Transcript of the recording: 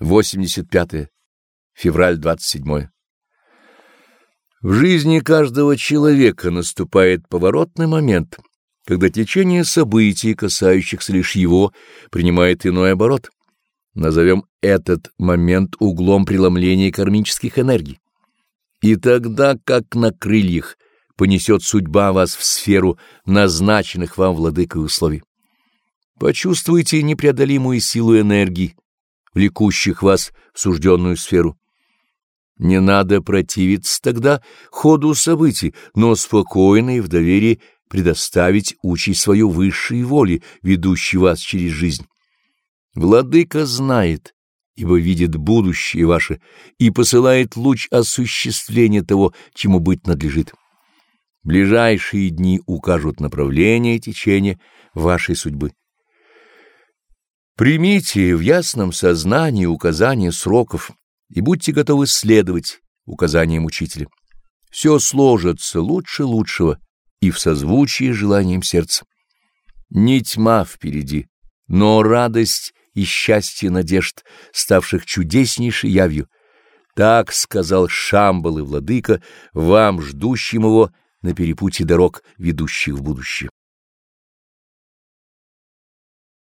85. -е. Февраль 27. В жизни каждого человека наступает поворотный момент, когда течение событий, касающихся лишь его, принимает иной оборот. Назовем этот момент углом преломления кармических энергий. И тогда, как на крыльях, понесет судьба вас в сферу назначенных вам владыкой условий. Почувствуйте непреодолимую силу энергии, влекущих вас в сужденную сферу. Не надо противиться тогда ходу событий, но спокойно и в доверии предоставить участь свою высшей воли, ведущей вас через жизнь. Владыка знает, ибо видит будущее ваше и посылает луч осуществления того, чему быть надлежит. Ближайшие дни укажут направление и течение вашей судьбы. Примите в ясном сознании указания сроков и будьте готовы следовать указаниям учителя. Все сложится лучше лучшего и в созвучии с желанием сердца. Не тьма впереди, но радость и счастье надежд, ставших чудеснейшей явью. Так сказал Шамбал и Владыка вам, ждущим его на перепутье дорог, ведущих в будущее.